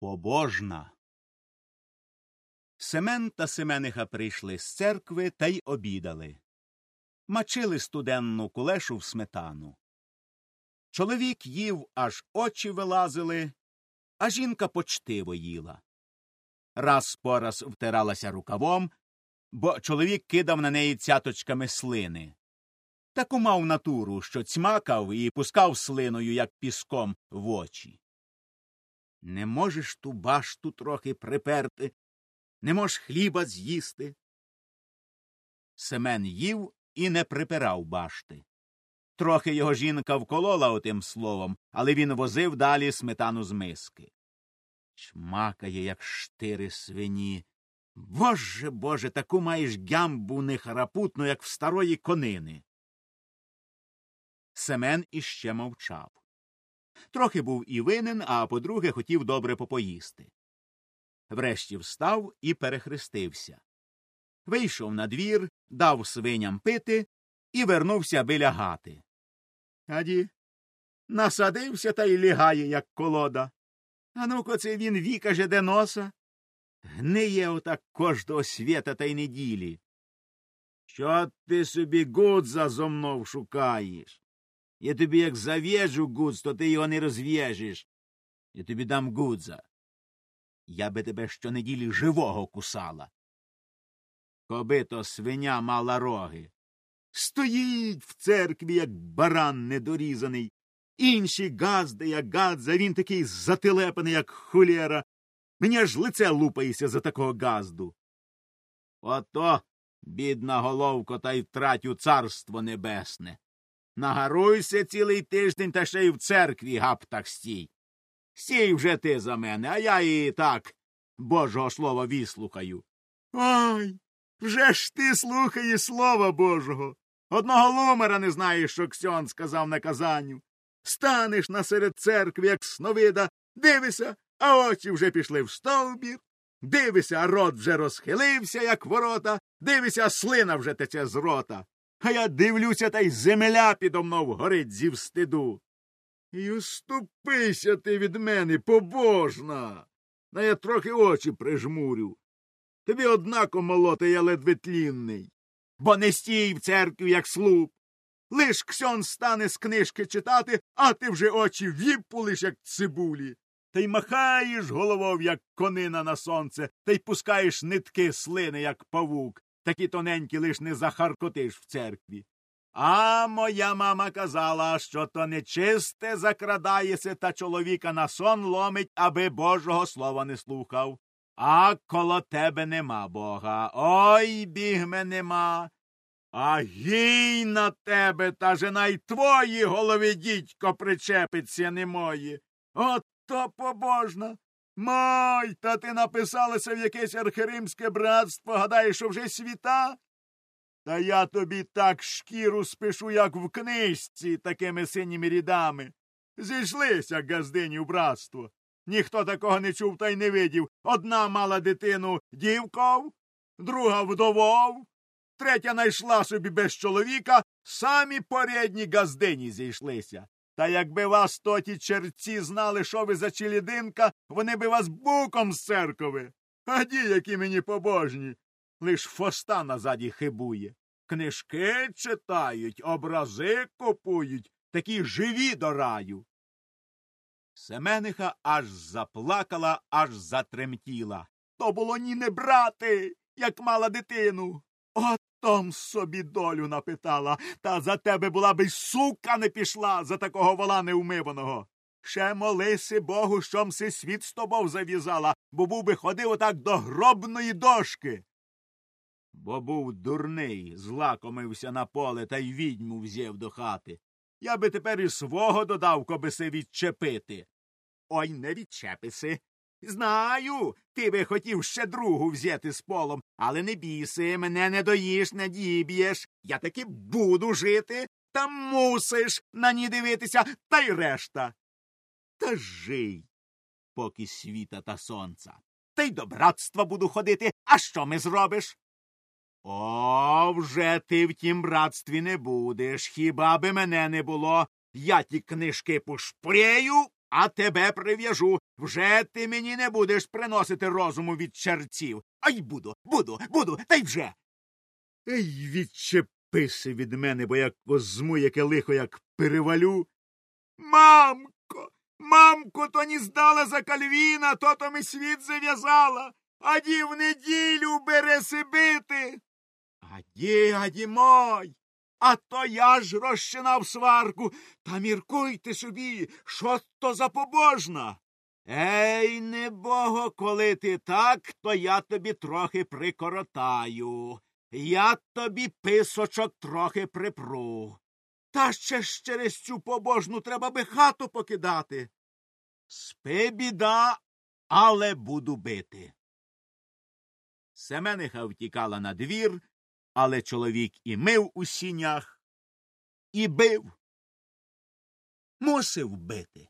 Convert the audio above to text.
Побожна. Семен та Семениха прийшли з церкви та й обідали. Мачили студенну кулешу в сметану. Чоловік їв, аж очі вилазили, а жінка почтиво їла. Раз по раз втиралася рукавом, бо чоловік кидав на неї цяточками слини. Таку мав натуру, що цьмакав і пускав слиною, як піском, в очі. Не можеш ту башту трохи приперти, не можеш хліба з'їсти. Семен їв і не припирав башти. Трохи його жінка вколола отим словом, але він возив далі сметану з миски. Чмакає, як штири свині. Боже боже, таку маєш гямбу нехарапутну, як в старої конини. Семен іще мовчав. Трохи був і винен, а по друге хотів добре попоїсти. Врешті встав і перехрестився. Вийшов на двір, дав свиням пити і вернувся біля гати. Аді, насадився та й лягає, як колода. А ну-ко це він віка жеде носа. Гниє отак кожного свята та й неділі. Що ти собі гудза зо мною шукаєш? Я тобі як зав'єжу гудз, то ти його не розв'єжеш. Я тобі дам гудза. Я би тебе щонеділі живого кусала. Коби то свиня мала роги. Стоїть в церкві, як баран недорізаний. Інші газди, як гадза, він такий затилепаний, як хулєра. Мені аж лице лупається за такого газду. Ото, бідна головко, та й втратю царство небесне. Нагаруйся цілий тиждень та ще й в церкві гаптах стій. Сій вже ти за мене, а я і так Божого слова віслухаю. Ой, вже ж ти слухаєш слова Божого. Одного лумера не знаєш, що Ксьон сказав на казанню. Станеш насеред церкви, як сновида, дивися, а очі вже пішли в стовбір. Дивися, а рот вже розхилився, як ворота, дивися, а слина вже тече з рота. А я дивлюся, та й земля підо мною горить зі встиду. І уступися ти від мене, побожна. На я трохи очі прижмурю. Тобі однако молоти я ледве тлінний. Бо не стій в церкві, як слуп. Лиш ксьон стане з книжки читати, а ти вже очі віпулиш, як цибулі. Та й махаєш головою, як конина на сонце, та й пускаєш нитки слини, як павук, такі тоненькі лиш не захаркотиш в церкві. А моя мама казала, що то нечисте закрадається та чоловіка на сон ломить, аби Божого слова не слухав. А коло тебе нема бога. Ой бігме нема. А гій на тебе, та жена й твої голови дідько причепиться не мої. От то побожна. Мой, та ти написалася в якесь архиримське братство, гадаєш, що вже світа? Та я тобі так шкіру спишу, як в книжці, такими синіми рядами. Зійшлися газдині в братство. Ніхто такого не чув та й не видів. Одна мала дитину дівков, друга вдовов, третя найшла собі без чоловіка, самі порядні газдині зійшлися. Та якби вас тоті черці знали, що ви за челідинка, вони би вас буком з церкови. А ді, які мені побожні. Лиш фоста назаді хибує. Книжки читають, образи купують, такі живі до раю. Семениха аж заплакала, аж затремтіла. То було ні не брати, як мала дитину. Отом собі долю напитала, та за тебе була би й сука не пішла за такого вола неумиваного. Ще молися Богу, щом си світ з тобою зав'язала, бо був би ходив отак до гробної дошки. Бо був дурний, злакомився на поле та й відьму взяв до хати. Я би тепер і свого додав, коби се відчепити. Ой, не відчеписи. Знаю, ти би хотів ще другу взяти з полом, але не біси, мене не доїш, не діб'єш. Я таки буду жити, та мусиш на ній дивитися, та й решта. Та жий, поки світа та сонця. Та й до братства буду ходити, а що ми зробиш? О, вже ти в тім братстві не будеш. Хіба би мене не було? Я ті книжки пошпрею а тебе прив'яжу. Вже ти мені не будеш приносити розуму від черців. Ай буду, буду, буду, та й вже. Ей, відчепися від мене, бо як возьму яке лихо, як перевалю. Мамко, мамко, то не здала за кальвіна, то то ми світ зав'язала, аді в неділю бере бити. Аді, аді мой. А то я ж розчинав сварку. Та міркуйте собі, що то за побожна. Ей, небого, коли ти так, то я тобі трохи прикоротаю. Я тобі писочок трохи припру. Та ще ж через цю побожну треба би хату покидати. Спи біда, але буду бити. Семениха втікала на двір, але чоловік і мив у сінях, і бив. Мусив бити.